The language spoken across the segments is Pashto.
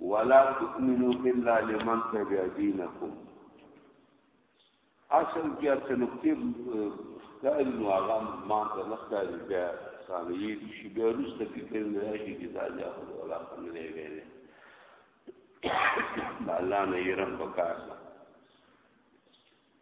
ولا تؤمنو الا لمن تبع دينكم اصل کې اته نقطې ښکاري نو هغه ما ته نه ښکاري بیا ثانیې دي چې بیا وروسته فکر نه راشي چې دا بیا خو ولا خو نه دی ویلی د الله نه یې رحم وکړه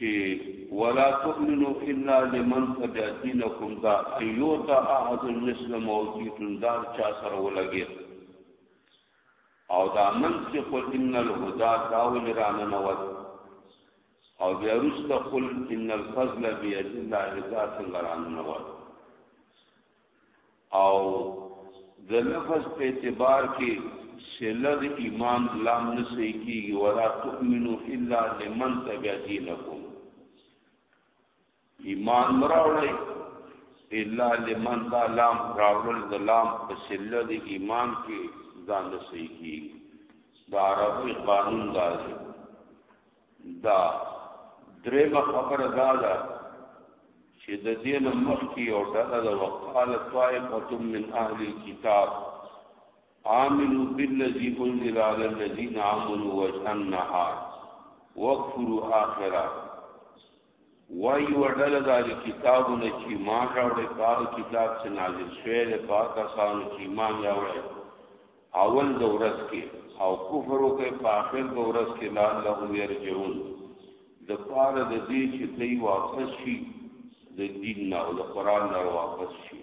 چې ولا تؤمنو الا لمن تبع دينكم دا ايوتا احد مثل موجودن دا چا سره ولګي او دا من چې قل ان الهدى داول رانه نوت او بیا رسته قل ان الفضل بيد الله ذات الله رانه نوت او د لفظ په اعتبار کې سلغ ایمان لام نسی کیږي ولا تؤمنو الا لمن تبع دینکم ایمان مراوړی الا لمن دا لام راوړل د لام په سلغ ایمان کې ځان نسی کیږي دا عربی قانون دا دی دا درېمه خبره دا ده چې د دین مخکې او ډله د وقال طائفه من اهل الكتاب آمنوا بالذي انزل على الذين آمنوا وجه النهار واكفروا آخره وای وډل د اهل کتابو نه چې ما راوړې پاک کتاب چې نازل شوی دی پاک کسانو چې ایمان راوړې اول د ورځ کې او کفر وکړي په اخر د ورځ کې لا له يرجون د پاره د دې چې دوی واپس شي د دین نه او د قران نه واپس شي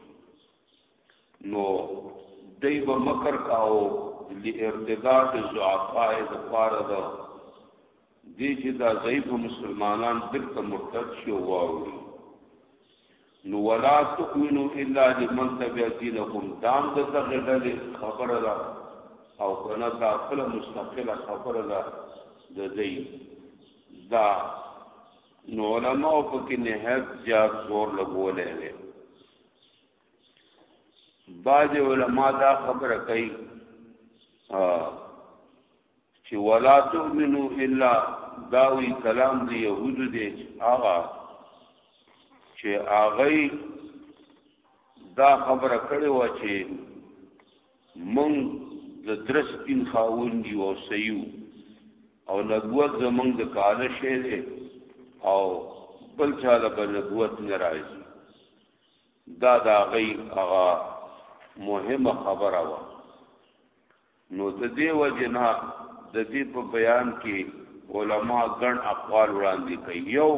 نو دی به مکر کاو لارتداد زعفاء د پاره د دې چې دا ضعیف مسلمانان دلته مرتد شي او واوري نو ولا تؤمنو الا لمن تبع دينكم دام د دغه ډلې خبره ده او کنه دا خپل مستقله خبره ده د دې دا نو علماء په کې نهایت زیات زور لګولې بعض علما دا خبره کوي چې ولا تؤمنو الا داوی کلام دی يهود دی آغا چې آغی دا خبره کړې و چې مونږ د درس پین خاون دی او سيو او نبوت زمونږ د کال شه دی او بل چاله بل نبوت نه راځي دا د هغوی هغه مهمه خبره وه نو د دې وجه نه د دې په بیان کې علما ګڼ اقوال وړاندې کوي یو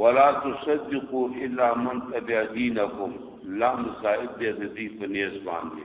ولا تصدقوا الا من تبع دينكم لام زائد دې دې په نیز باندې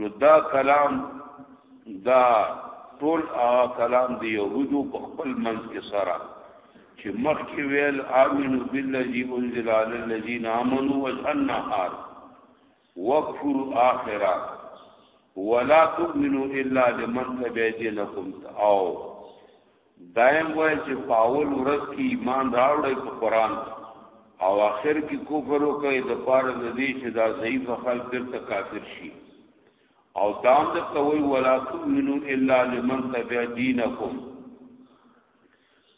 نو دا کلام دا ټول هغه کلام دی يهودو په خپل منځ کې سره چې مخکې ویل امنو بالذي انزل على الذين امنوا وجه النهار وكفروا اخرا ولا تؤمنوا الا لمن تبع دينكم او دایم وای چې په اول ورځ کې ایمان راوړی په قران او اخر کې کفر وکړي د پاره د دې چې دا ضعیف خلک درته کافر شي او دام د توي ولا تؤمنو الا لمن تبع دینکم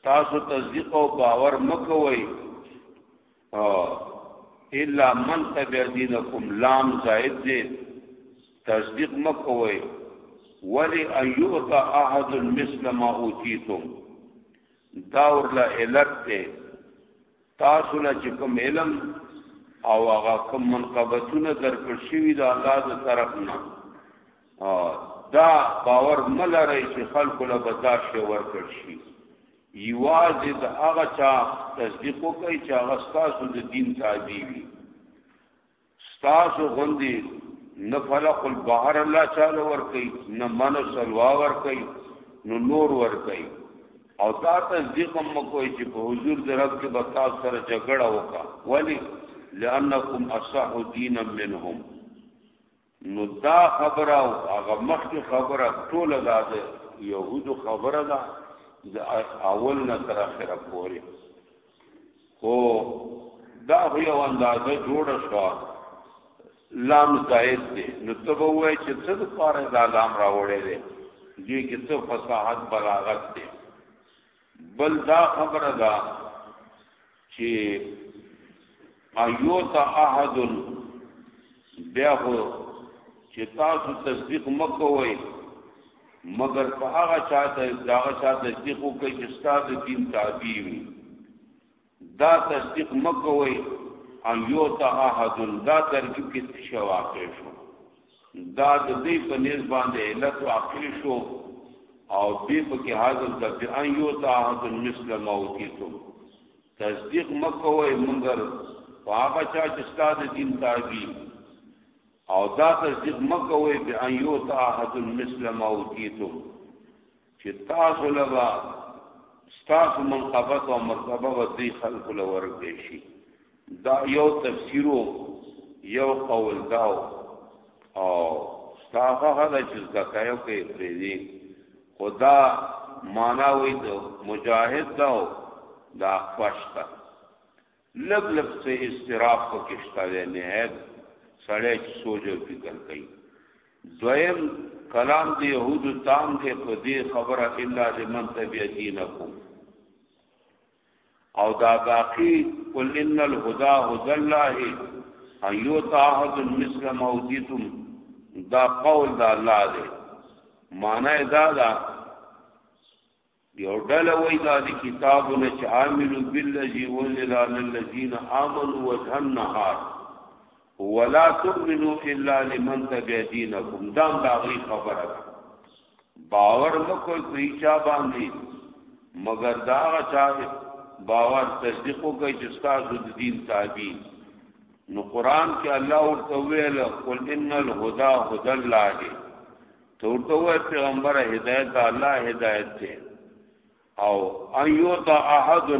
تاسو تصدیق او باور مکوئ الا من تبع دینکم لام زائد دې تصدیق مکوئ ولی ایوتا احد مثل ما اوتیتم دا ورلا علت ته تاسو له چې کوم علم او هغه کوم منقبتونه درکړ شوی دا الله د طرف نه دا باور ملره چې خلکو له برداشت ورکړ شي یوازې د هغه چا تصدیق وکړئ چې هغه ستاسو د دین تابع وي ستاسو غوندي نه فلق البحر الله تعالی ور کوي نه من سلوا ور کوي نو نور ور کوي او دا تصدیق هم کوي چې په حضور د رب کې به تاسو سره جګړه وکړه ولی لانکم اصح دینا منهم نو دا خبره او هغه مخکې خبره ټوله دا ده يهودو خبره ده د اول نه تر اخره پورې خو دا خو یو اندازه جوړه شو لام زائد دی نو ته به وای چې څه د پاره دا لام راوړی دی دې کې څه فصاحت بلاغت دی بل دا خبره ده چې ایوت احد بیا خو چې تاسو تصدیق مکوئ مگر په هغه چاته دا چا تصدیق کوي چې ستاسو دین تابع وي دا تصدیق مکوئ او یو ته احد دا ترکیب کې څه شی واقع شو دا د دې په نس باندې علت واقع شو او دې په کې حاضر د بیان یو ته احد مثل موتیتم تصدیق مکوئ مگر هغه چا چې ستاسو دین تابع او دا تصدیق مکوئ بیان یو ته احد مثل موتیتم چې تاسو لبا تاسو منقبت او مرتبه به دې خلکو لور دی شي دا یو تفسیرو یو قول داو او تاسو هغه چې زکایو کې پرې دي خدا معنا وې ته مجاهد داو دا خوښتا لګ لګ څه استراف پکې شته دی نهایت سړی چې سوچ او فکر کوي دویم کلام دی یهود تام دی په دې خبره الا لمن تبع دینکم او دا باقی قل ان الهدى هدى الله ایو تاحد مثل موتیتم دا قول دا الله دی معنی دا دا یو ډله وای دا د کتابونه چې عاملو بالذي انزل على الذين امنوا وجه النهار ولا تؤمنوا الا لمن تبع دينكم دا دا غي خبره ده باور مکو کوي چا باندې مگر دا چا باور تصدیق کوي چې تاسو د دین تابع نو قران کې الله ورته ویل قل ان الهدى هدى الله ته ورته وای پیغمبر هدایت د الله هدایت دی او ایوتا احد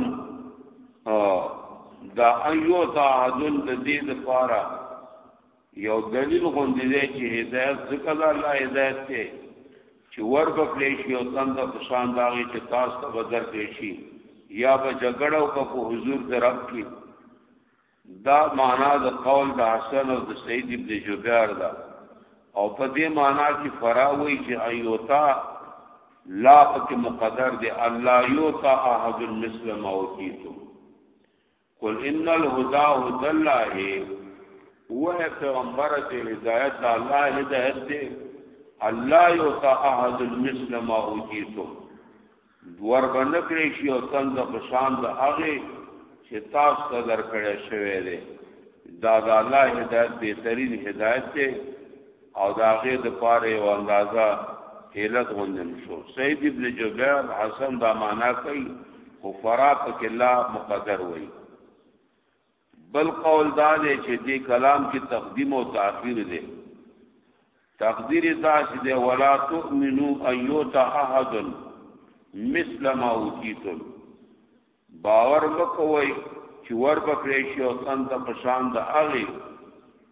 دا ایوتا احد د دې لپاره یو دلیل غوندې دی چې هدایت ځکه د الله هدایت دی چې ور په کلی شي او تند په شان داږي چې تاسو ته بدر کړی شي یا په جګړه او په حضور درب کې دا معنا د قول د حسن او د سید ابن جبیر دا او په دې معنا کې فراوی چې ایوتا لا پک مقدر دی الله یوتا احد مثل ما وتیتو قل ان الهدى هدى الله وه پیغمبر ته هدایت الله هدایت دی الله یوتا احد مثل ما وتیتو ور به نه کړی شي او تل د په شان د هغې چې تاسو ته درکړی شوی دی دا د الله هدایت بهترین هدایت دی او دا غې د پاره یو اندازا هیلت غوندم شو سید ابن جبیر حسن دا معنا کوي خو فراق کې الله مقدر وای بل قول دا دی چې دې کلام کې تقدیم او تاخير دی تقدیر دا چې دی ولا تؤمنو ايوتا احد مثل ما اوتیتم باور وکوي چې ور په پریشي او تن ته پشان د اغي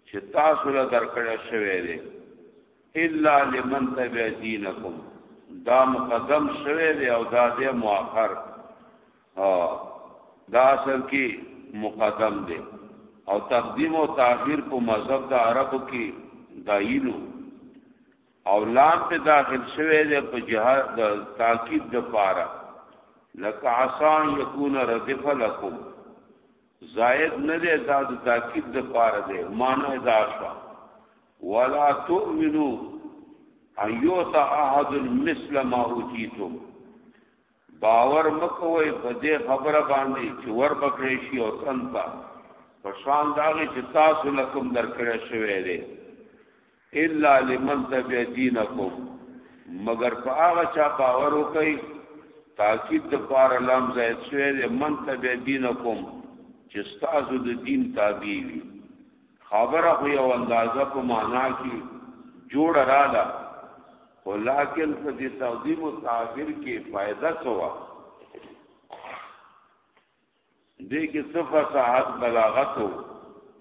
چې تاسو له درکړه شوی دی الا لمن تبع دینکم دا مقدم شوی دی او دا دی مؤخر ها دا اصل کې مقدم دی او تقدیم او تاخير په مذهب د عربو کې دایلو او لام په داخل شوه د په جهاد د تاکید د پاره لک عسان یکون ردف لکم زائد نه دی دا د تاکید د پاره دی معنی دا شو ولا تؤمنو ایوتا احد مثل ما اوتیتم باور مه کوئ په دې خبره باندې چې ور بکړې شي او تن ته په شان داغي چې تاسو لکم درکړې شوې ده الا لمن تبع دینکم مگر په هغه چا باور وکي تاکید د پار لام زید شوې ده من تبع دینکم چې تاسو د دین تابع وي خبره خو یو اندازه په معنا کې جوړ رااله خو لاکن په دې تعظیم او تعبیر کې فائدہ څه وه دې کې څه فصاحت بلاغت وو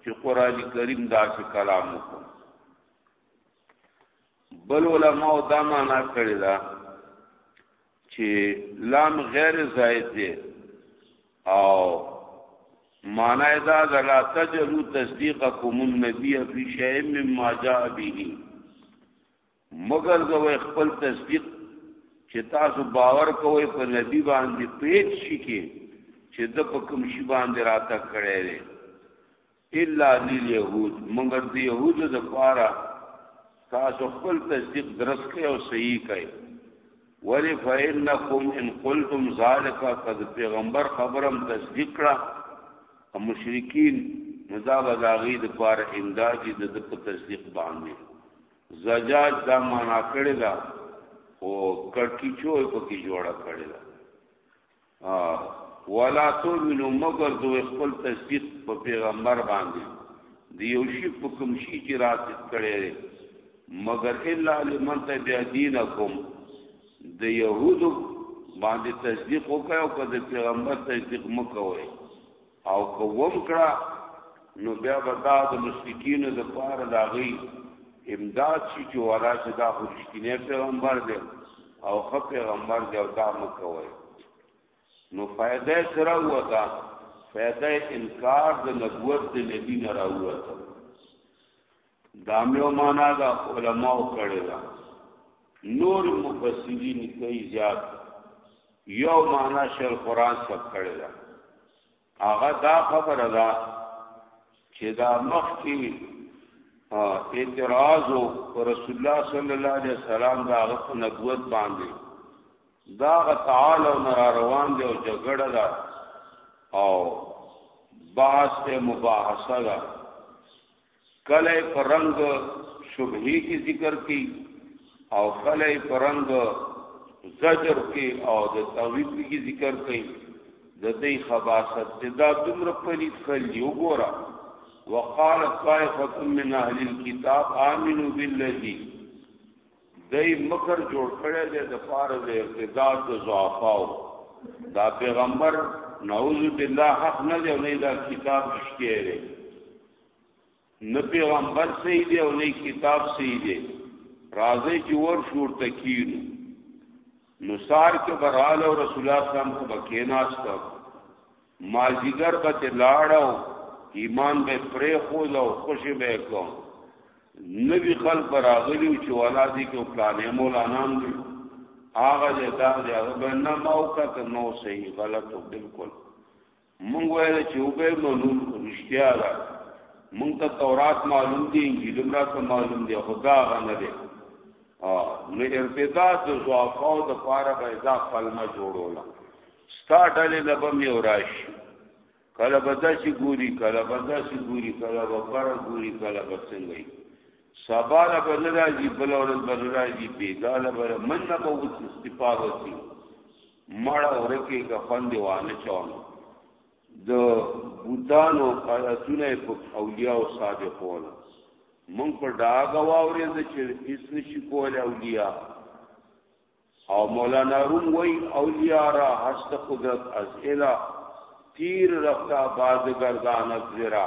چې قران کریم دا څه کلام وکړ بل علماء دا معنا کړی دا چې لام غیر زائد دی او معنا دا ده لا تجلو تصدیقکم النبی فی شیء مما جاء به مګر زوی خپل تصدیق چې تاسو باور کوئ په نبی باندې پیټ شي کې چې د په کوم شي باندې راته کړی دی الا لليهود مګر د يهودو د پاره تاسو خپل تصدیق درس کوي او صحیح کوي ولی فإنکم ان قلتم ذالک قد پیغمبر خبرم تصدیق کړه او مشرکین مذاب داغی د پاره امدادی د په تصدیق باندې زجاج دا معنا کړی دا او کړکیچو په کې جوړه کړی دا ولا تؤمنو مگر دو خپل تصدیق په پیغمبر باندې دی یو شی په کوم شی چې راځي کړي مگر الا لمن تبع دینکم د يهودو باندې تصدیق وکاو کده پیغمبر تصدیق مکوئ او کوم کړه نو بیا به دا د مشرکین د پاره دا غي امداد شي چې ولا چې دا خو رښتینی پیغمبر دی او خو پیغمبر دی او دا مکوي نو فائدہ سره وتا فائدہ انکار د نبوت د نبی نه راوته دامیو معنا دا علماء کړي دا نور مفسرین کوي زیات یو معنا شل قران سب کړي دا هغه دا خبره ده چې دا مخ کې اعتراض او رسول الله صلی الله علیه وسلم دا غف نبوت باندې دا غ تعالی او نار روان دی او جګړه ده او بحث ته مباحثه ده کله په رنگ شبهه کې ذکر کی او کله په رنگ زجر کې او د توحید کې ذکر کړي د دې خباست چې دا دومره پلي خلی وګوره وقال طائفه من اهل الكتاب امنوا بالذي دای مکر جوړ کړی دی د پاره د ارتداد د ضعفاو دا پیغمبر نعوذ بالله حق نه دی نه دا کتاب شته نه پیغمبر صحیح دی او نه کتاب صحیح دی راځي چې ور شور تکیر نو سار کې برال او رسول الله صلی الله علیه وسلم کو بکیناست مازیګر به لاړو ایمان به پرې خو لو خوشي به کوم نبی خلق راغلی چې والا دي کې پلانې مولانا دي هغه دې دا دې هغه نه موقع ته نو صحیح غلط بالکل مونږ وایو چې وبه منو رښتیا ده مونږ ته تورات معلوم دي انجیل هم راته معلوم دي خدا غنه دي او نو ارتداد د ضعفاو د پاره به دا فلمه جوړوله ستا ډلې نه به مې وراش کله به داسې ګوري کله به داسې ګوري کله به پر ګوري کله به څنګه وي سبا له به نه راځي بل ورځ به نه راځي بېګا له به من نه به اوس استفاده وکړي مړه ورکه کفن دی وانه چون د بوتانو قراتونه په اولیاء او صادقونه مونږ په ډاګه واورې د چې هیڅ نشي کول اولیاء او مولانا روم وای اولیاء را هست قدرت از اله تیر رفتا باز گردان از زرا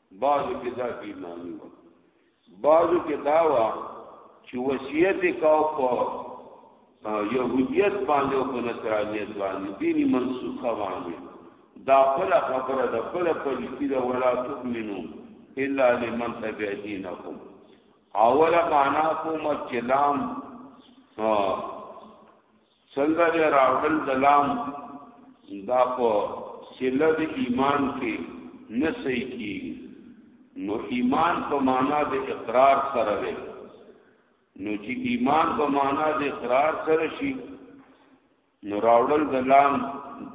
بعضو کې دا کی معنی و بعضو کې دا و چې وصیت کاو په يهودیت باندې او په نصرانیت باندې دیني منسوخه باندې دا خپل خبره ده خپل پلیتی ده ولا تؤمنو الا لمن تبع دینکم اوله معنا کوم چې لام څنګه دی راوړل دلام دا په سله د ایمان کې نه صحیح کیږي نو ایمان په معنا د اقرار سره دی نو چې ایمان په معنا د اقرار سره شي نو راوړل د لام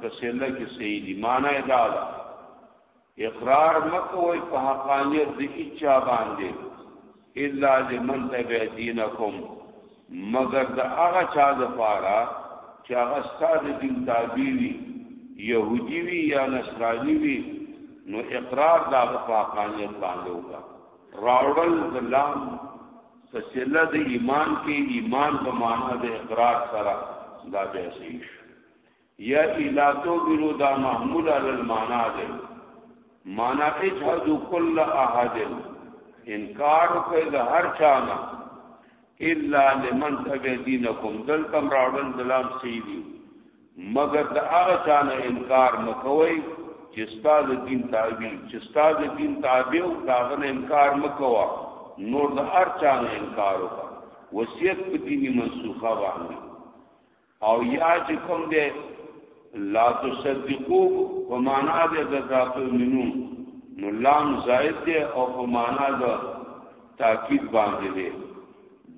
په سله کې صحیح دی معنا یې دا ده اقرار مکوئ په حقانیت د اچا باندې الا لمن تبع دینکم مگر د هغه چا د پاره چې هغه ستاسو دین تابع وي يهودي وي یا نصراني وي نو اقرار دا په حقانیت باندې وکړه راوړل د لام فصله د ایمان کې ایمان په معنا د اقرار سره دا به صحیح یا الا تغفرو دا محمول علی المانا دے مانا اجحدو کل احد انکار کوي د هر چانا الا لمن تبع دینکم دلتم راوړل دلام سیدی مگر د هغه چانا انکار مکوي چې استاد دین تابع چې استاد دین تابع او داغه انکار مکوا نور د هر چانا انکار وکړه وصیت په دیني منسوخه وانه او یا چې کوم دی لا تصدقو په معنا د ذات منو نو لام زائد دی او په معنا د تاکید باندې دی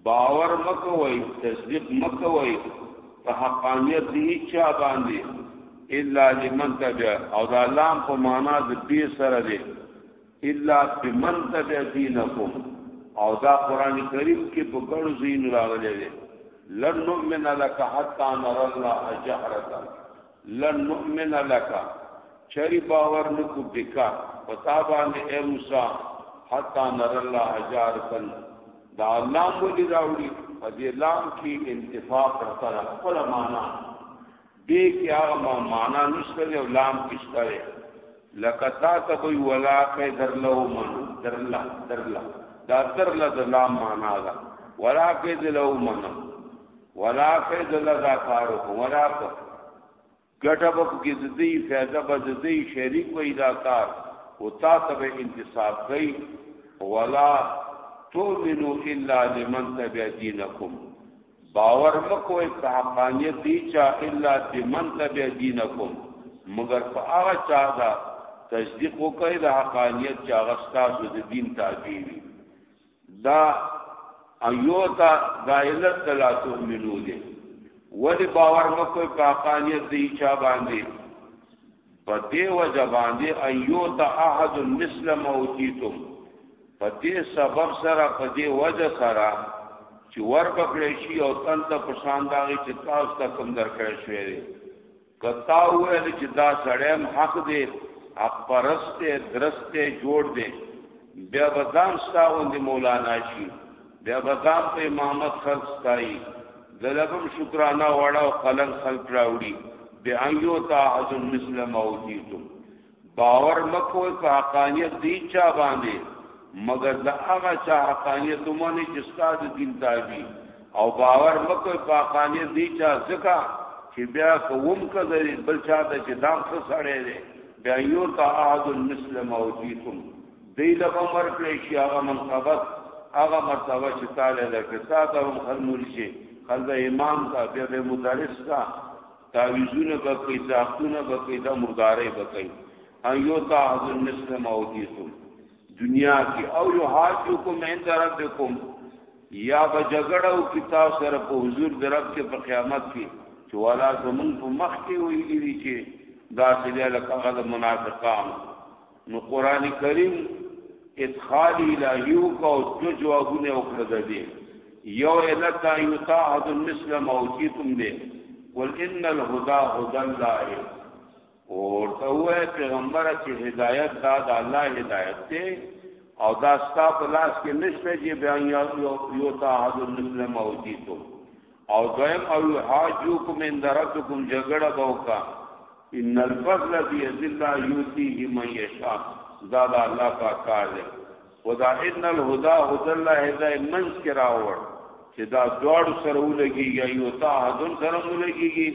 باور مکوئ تصدیق مکوئ په حقانیت دی چا باندې الا لمن تبع او دا لام په معنا د دې سره دی الا بمن تبع دینکم او دا قران کریم کې په ګڼو ځینو راغلی دی لن نؤمن لك حتا نرى الله جهرتا لن نؤمن لك چری باور نکو بکا پتا باندې اے موسی حتا نرى الله جهرتا دا الله مو دې راوړي په دې لام کې انتفاق سره خپل معنا دې کې هغه معنا نشته دی او لام کې شته دی لکه تا ته وی ولا کې درلو من درلا درلا دا درلا د لام معنا ده ولا کې دلو من ولا کې دلا دا کارو ولا په ګټه په کې د دې فائدہ به د دې شریک وې دا کار او تا ته به انتصاب کوي ولا تؤمنو الا لمن تبع دينكم باور مکوئ په حقانیت دی چا الا بمن تبع دینکم مگر په هغه چا دا تصدیق وکړي د حقانیت چا غستا د دین تابع وي دا ایوتا دایلت لا تؤمنو دي ولی باور مکوئ په حقانیت دی چا باندې په دې وجه باندې ايوت احد مثل موتیتم په دې سبب سره په دې وجه سره چې ور پکړې شي او تن ته پشان داږي چې تاسو ته کوم درکړې شوې دي کتا ویل چې دا سړیم حق دی حق پرسته درسته جوړ دی بیا بدام ستاوند مولانا شي بیا به ځان په امامت خلق ستایي دلبم شکرانه وړه او قلم خلق راوړي بیا ایو تا حد مثل موتیتم باور مکوئ په حقانیت دی چا باندې مگر دا هغه چا حقانیت ومني چې استاد دین تابع او باور مکوئ په حقانیت دی چا ځکه چې بیا کوم کذر بل چا ته چې دام څه سړی دی بیا یو تا حد مثل موتیتم دوی له هم ورکړی شي هغه منقبت هغه مرتبه چې تعالی له کتابه هم هر مرشي خلک امام ته بیا به مدرس ته تعویذونه به کوي ځاختونه به کوي د مردارې به کوي ایو تعهد النسل موجیتم دنیا کې او یو حاجکم عند ربکم یا به جګړه او کتاب سره په حضور د رب کې په قیامت کې چې والا زمون په مخ کې ویلي چې دا چې له هغه منافقان نو قران کریم ادخال الهی او کو دو جوابونه وکړه د دې یو الکا یتاحد مثل موجیتم دې قل ان الهدى هدى الله او ته وې پیغمبر چې هدایت دا د الله هدایت ته او دا ستا په لاس کې نشته چې بیان یو یو تعهد مثل موجیتو او دویم او حاجوکم ان درتکم جګړه بوکا ان الفضل بيد الله يؤتيه من يشاء دا دا الله پاک کار دی خدا ان الهدى هدى الله هداي منس کې راوړ چې دا دوړ سره ولګيږي یو تا حدن سره ولګيږي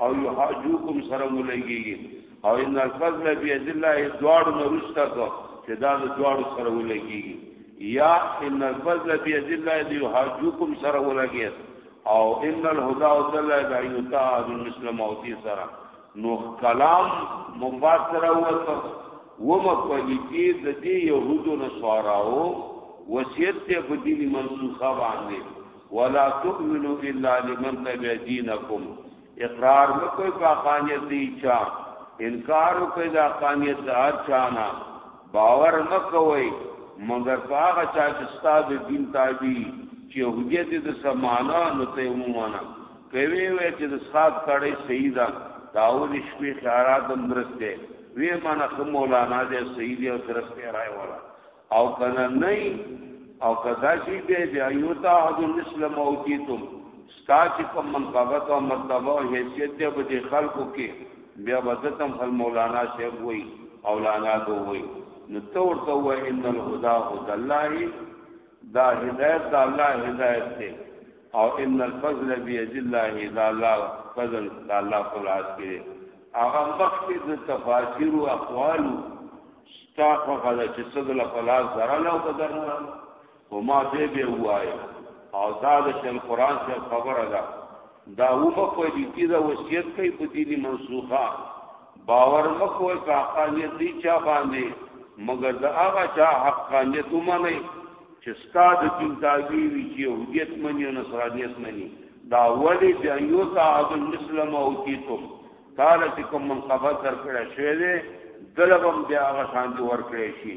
او یو حاجوکم سره ولګيږي او ان الفضل بيد الله دوړ نو رښتا کو چې دا دوړ سره ولګيږي یا ان الفضل بيد الله دی حاجوکم سره ولګید او ان الهدى وصل الى يوتا مثل موتی سره نو کلام مفسره وته ومه کولیتی د دې يهودو نصاراو وصیت ته په دیني منسوخه باندې ولا تؤمنو الا لمن تبع دینکم اقرار مکوې په قانیت دی چا انکار کوي دا قانیت د اچانا باور مکوئ مگر په هغه چا چې ستاد دین تابع چې يهودیت د سمانا نو ته ومانه کوي وي چې د صاحب کړي صحیح ده داول شپې خیرات مرسته وی مانا خو مولانا دې صحیح دی او درسته راي ولا او کنه نه او کدا شي به بیا یو تا حد الاسلام او کیتم ستا چې کوم منقبت او مرتبه او حیثیت دی په دې خلکو کې بیا به دتم خل مولانا شیخ وای او لانا دو وای نو تو ورته وای ان الهدى هدى الله دا هدایت دا الله هدایت دی او ان الفضل بيد الله اذا الله فضل دا الله په لاس کې هغه مخکې د تفاسیر او اقوال ستا په غلا چې صدل په لاس درنه او درنه خو ما به به وای او دا د شیخ قران څخه خبره ده دا و په کوي چې دا وصیت کوي په دې منسوخه باور مکو په حقانیت دی چا باندې مگر دا هغه چا حقانیت ومني چې ستاد دین تابعی وي چې یوهیت مني او نصرانیت مني دا ولی بیا یو صاحب المسلم او کیتم تعالی چې کوم من قبض در کړی شوی دی دلبم بیا هغه شان دی ور کړی شي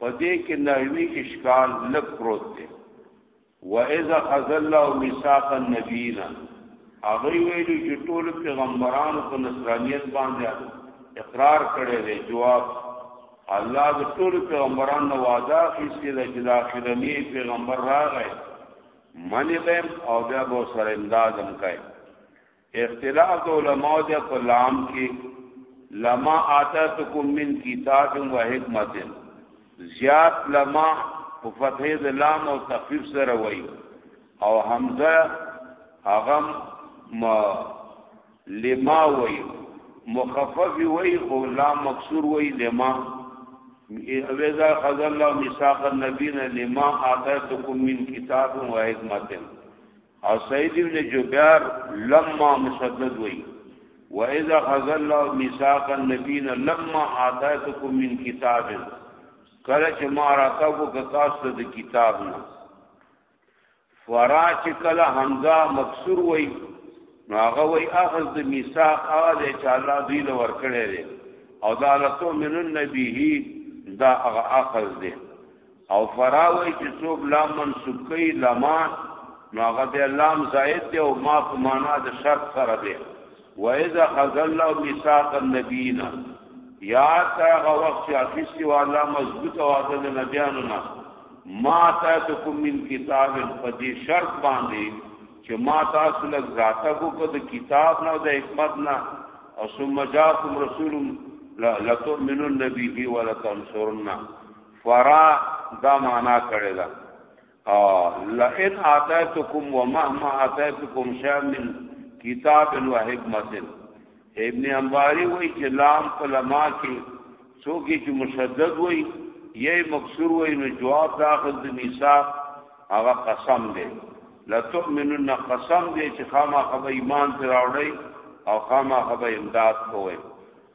په دې کې نحوی اشکال لږ پروت دی واذا خذ الله ميثاق النبيين هغه ویلو چې ټول پیغمبرانو په نصرانیت باندې اقرار کړی دی جواب الله د ټول پیغمبرانو وعده اخیستې ده چې د اخرنی پیغمبر راغی منی به او بیا به سره امداد هم کوي اختلاف د علماء د کلام کې لما آتاتکم من کتاب و حکمت زیات لما په فتح د لام او تخفیف سره وای او حمزه اغم ما لما وای مخفف وای او لام مکسور وای لما اوذا خذ الله ميثاق النبينا لما آتاتكم من كتاب وحكمه او سعید ابن جبیر لما مسدد وی و اذا خذ الله ميثاق النبيين لما آتيتكم من كتاب کله چې ما راتاو کو تاسو د کتاب نه فرا چې کله حمزه مکسور وی نو هغه وی اخذ د ميثاق هغه چې الله دوی له ور کړی دی او دا لته من النبي دا هغه اخذ دی او فراوی چې څوک لام منصوب کوي لما نو هغه د لام زائد دی او ما په معنا د شرط سره دی و اذا خذ الله ميثاق النبيين یا تا هغه وخت چې اخیستی و الله مضبوط او عادل نبیانو نه ما تاتکم من کتاب فدی شرط باندې چې ما تاسو لږ ذاته کو په کتاب نه د حکمت نه او ثم جاءكم رسول لا لتؤمنن به ولا تنصرنه فرا دا معنا کړی دا لئن آتیتکم ومهما آتیتکم شیئا من کتاب و حکمت ابن انباری وای چې لام په لما کې څوک چې مشدد وای یې مکسور وای نو جواب داخل د میثاق هغه قسم دی لتؤمنن قسم دی چې خامہ خبر ایمان پر راوړی او خامہ خبر امداد کوی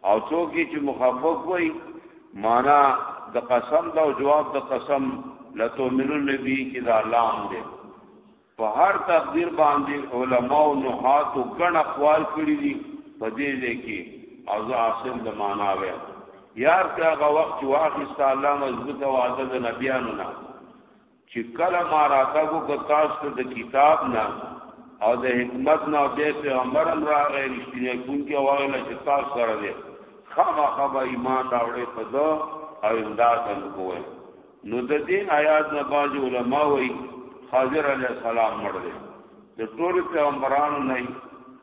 او څوک یې چې مخفف وي معنا د قسم دا او جواب د قسم لتؤمنون به کې دا لام دی په هر تقدیر باندې علما او نحات او ګڼ اقوال کړی دي په دې ځای کې او زه عاصم د معنا وې یار هغه وخت چې واخیست الله مضبوطه وعده د نبیانو نه چې کله ما راتګ وکړ تاسو ته د کتاب نه او د حکمت نه او د پیغمبر هم راغی رښتینی کوونکی وایله چې تاسو سره دی خامخا به ایمان راوړی په ده او امداد هم کوی نو د دې آیات نه بعضې علما وایي حاضر علیه السلام مړ دی د ټولو پیغمبرانو نه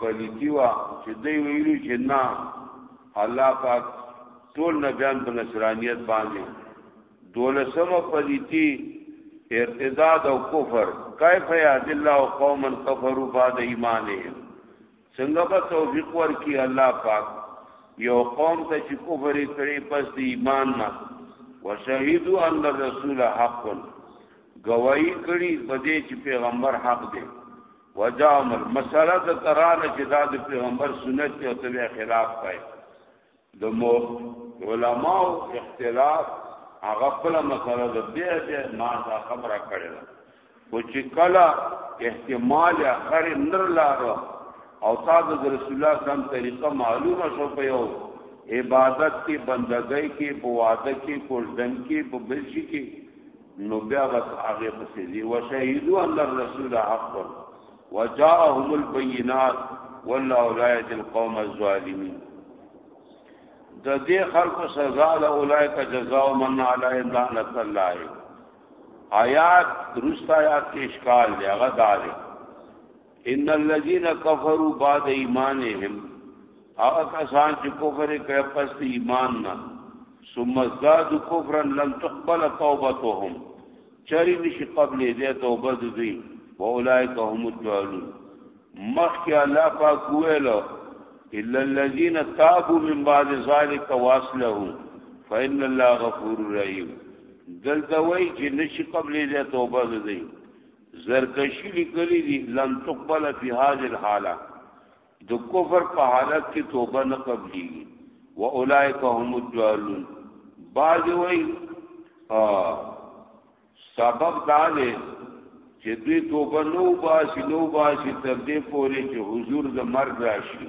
پلیتی وه چې دوی ویلو چې نه الله پاک ټول نبیان په نصرانیت باندې دولسمه پلیتی ارتداد او کفر کیف یهد الله قوما کفروا بعد ایمانهم څنګه به توفیق ورکړي الله پاک یو قوم ته چې کفر کړي پس د ایمان نه وشهدوا ان الرسول حق گواہی کړي بده چې پیغمبر حق دی وجامل مساله د ترانه چې دا د پیغمبر سنت دی او ته بیا خلاف کوي د مو علماء اختلاف هغه خپل مساله د بیا بیا ما دا خبره کړې ده او چې کله احتمال اخر نر لارو او تا د رسول الله سم طریقه معلومه شو په یو عبادت کې بندګۍ کې بواده کې کوردن کې په بلشي کې نو بیا بس هغه پسې دی وشهدوا ان الرسول حق وجاءهم البينات والله لا يهدي القوم الظالمين د دې خلق سزا له اولایک جزاء من علی لعنت الله آیات درست آیات کې اشکال دی هغه دار ان الذين كفروا بعد ايمانهم هغه کسان چې کفر کوي پس د ایمان نه ثم ازداد کفرا لم تقبل توبتهم چری نشي قبل دې توبه دوی واولائک هم الضالون مخکې الله پاک ویلو الا الذين تابوا من بعد ذلك واصلحوا فان الله غفور رحيم دلته وای چې نشي قبل دې توبه دوی زرکشی لیکلی دی لن تقبل فی هذه الحاله د کفر په حالت کې توبه نه قبلی و اولائک هم الضالون بعض وی سبب دا دی چې دوی توبه نو باسي نو باسي تر دې پورې چې حضور د مرګ راشي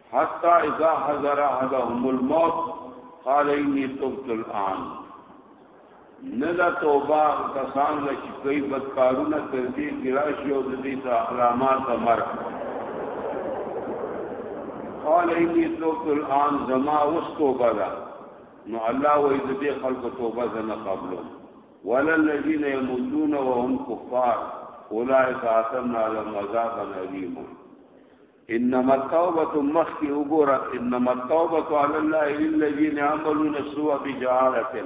حتی اذا حضر احدهم الموت قال انی تبت الان نه دا توبه کسان له چې کوي بدکارونه تر دې چې راشي او د دې ته علامات مرګ قال انی توبت الان زما اوس توبه ده نو الله وې د دې خلکو توبه زنه قبلو ولا الذين يموتون وهم كفار اولئك اعتدنا لهم عذابا اليما انما التوبه مخي وګوره انما التوبه على الله للذين عملوا السوء بجهاله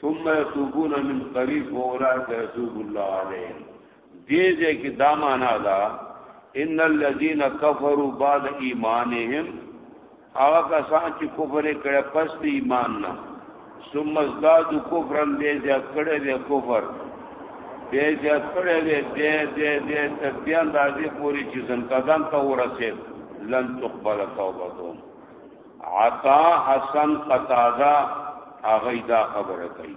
ثم يتوبون من قريب واولئك يتوب الله عليهم دې دې کې دا معنا دا ان الذين كفروا بعد ایمانهم هغه کسان چې کفر یې کړی پس د ایمان نه ثم ازدادوا کفرا بیا زیات کړی دی کفر بیا زیات کړی دی دی دی دی تر دې اندازې پورې چې ځنکدن ته ورسېد لن تقبل توبتهم عطا حسن قتاده هغه دا خبره کوي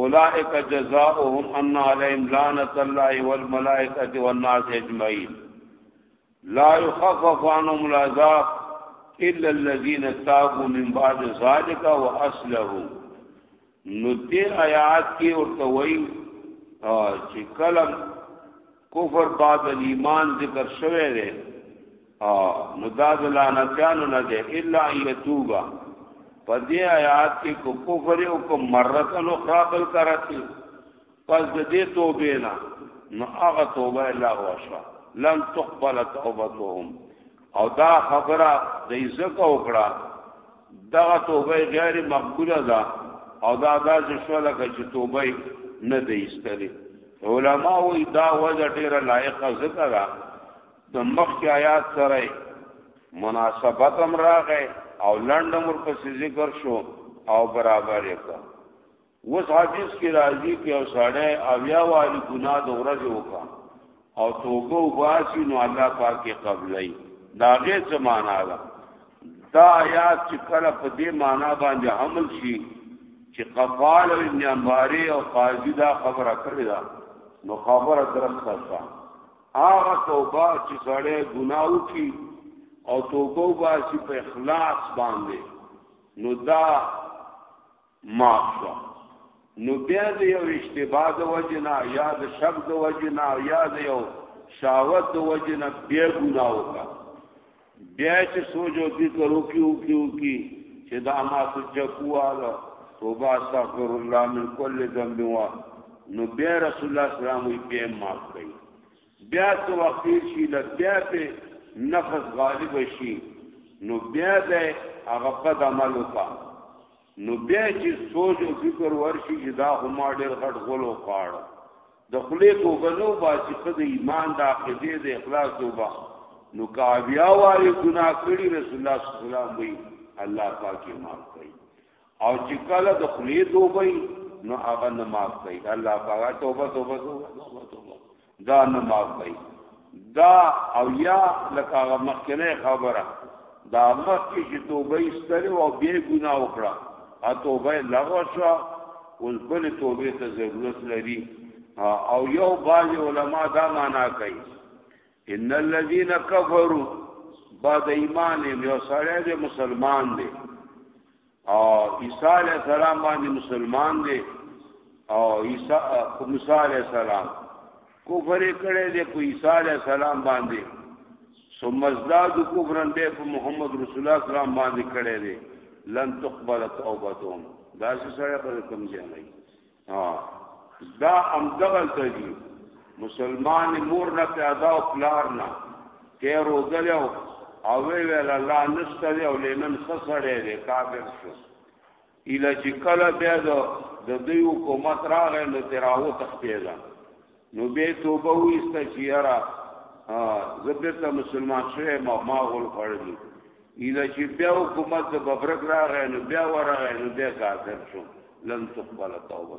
اولئک جزاؤهم ان علیهم لعنت الله والملائکه والناس اجمعین لا يخفف عنهم العذاب الا الذين تابوا من بعد ذلك واصلحوا نو دې آیات کې ورته وایي چې کلم کفر بعد ایمان ذکر شوه دی او نو دا د لعنتیانو نه دی الا یتوبا په دې آیات کې کو کفر او کو مرته نو خرابل کرتی پس د دې توبې نه نو هغه توبه الله واشا لم تقبل توبتهم او دا خبره د عزکه وکړه دا توبه غیر مقبوله ده او دا داسې شو لکه چې توبه نه دی استلی علما وی دا وجه ډیره لایقه ذکر ده د مخکې آیات سره مناسبت هم راغی او لنډ امر پس ذکر شو او برابر یې کړ اوس حدیث کې راځي چې او سړی او یا والی ګناه د ورځې وکړه او توبه وباسي نو الله پاک یې قبلای دا غي څه معنا ده دا آیات چې کله په دې معنا باندې عمل شي چې قفال او ابن انباری او قاضی دا خبره کړې ده نو خبره درسته هغه توبه چې سړی ګناه وکړي او توبه وباسي په اخلاص باندې نو دا معاف شو نو بیا د یو اشتباه د وجنا یا د شک د وجنا یا د یو شاوت د وجنا بیا ګناه وکړه بیا چې سوچ او فکر وکي وکي وکي چې دا ما سوچ کواله توبه استغفر الله من کل ذنب وا نو بیا رسول الله صلی الله علیه وسلم یې معاف کړي بیا تو وخت شي لږه په نفس غالب شي نو بیا دې هغه قد عمل وکړي نو بیا چې سوچ او فکر ورشي چې دا خو ما ډېر غټ غول او قاړ د خلې په بنو با چې خد ایمان د عقیده د اخلاص دوبا نو کاویا وایي ګناه کړی رسول الله صلی الله علیه وسلم وی الله پاک یې معاف کړي او چې کله د خلې دوبې نو هغه نه معاف کړي الله پاک توبه توبه توبه توبه دا نه معافي دا او یا لکه هغه مخکنه خبره دا مخکې چې توبه ایستلې او بیا ګناه وکړه ا توبه لغوه شو اوس بل توبه ته ضرورت لري او یو باج علما دا معنا کوي ان الذين كفروا بعد ایمان یو سره مسلمان دی او عیسی علی السلام باندې مسلمان دی او عیسی موسی علی السلام کفر کړي دی په عیسی علی السلام باندې ثم ازداد کفرن به په محمد رسول الله اسلام باندې کړي دی لن تقبل توبتهم دا څه سره په کوم ځای نه ها دا امدغه ځدی مسلمان مور نه پیدا او پلار نه ته روزل او او ویل الله نشته او لینن خسړې دې کافر شو اله چې کله بیا د دوی حکومت راغی نو تراو تختیدا نو به توبه وسته چې یرا زبر ته مسلمان شوه ما ما غول خړلی اله چې بیا حکومت د ببرک راغی نو بیا ورغی نو بیا کافر شو لن تقبل توبه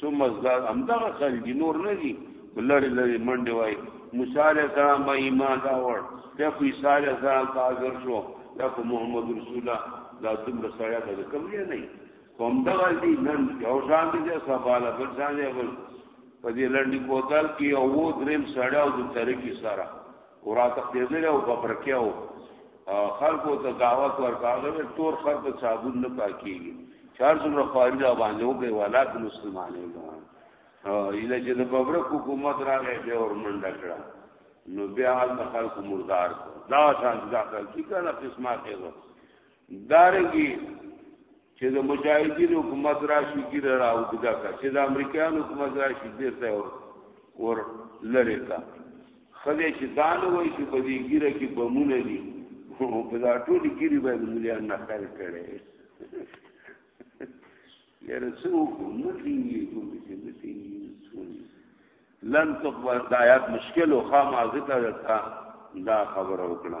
ثم ازداد همدغه خلک نور نه دي لړ لړ منډه وای موسی علیہ السلام به ایمان راوړ ته عیسی علیہ السلام کافر شو یا محمد رسول الله دا تم رسایا ته کوم نه کوم دا دي نن یو ځان دي سباله بل ځان دی په دې لنډي کوتل کې یو و دریم سړی او د ترکی سره وراته تیزل او ببرکیاو خلکو ته دعوت ورکاغه تور خر په صابون نه پاکیږي چار څومره خواري را باندې وګي ولات مسلمانې ګان اله چې د ببرک حکومت راغی به اور منډه کړه نو بیا د خلکو مردار دا شان دا خلک کله قسمه کوي دارنګي چې د مجاهدین حکومت راشي ګیره راو دغه کا چې د امریکایان حکومت راشي دې ته ور ور لری کا خدای چې دان وای چې په دې ګیره کې بمونه دي په دا ټول ګیری باندې مليان نه خیر کړي یاره څو مخې یې کوم چې مخې یې لن تقبل دایات مشکل او خامہ ذکر تا دا خبر وکړه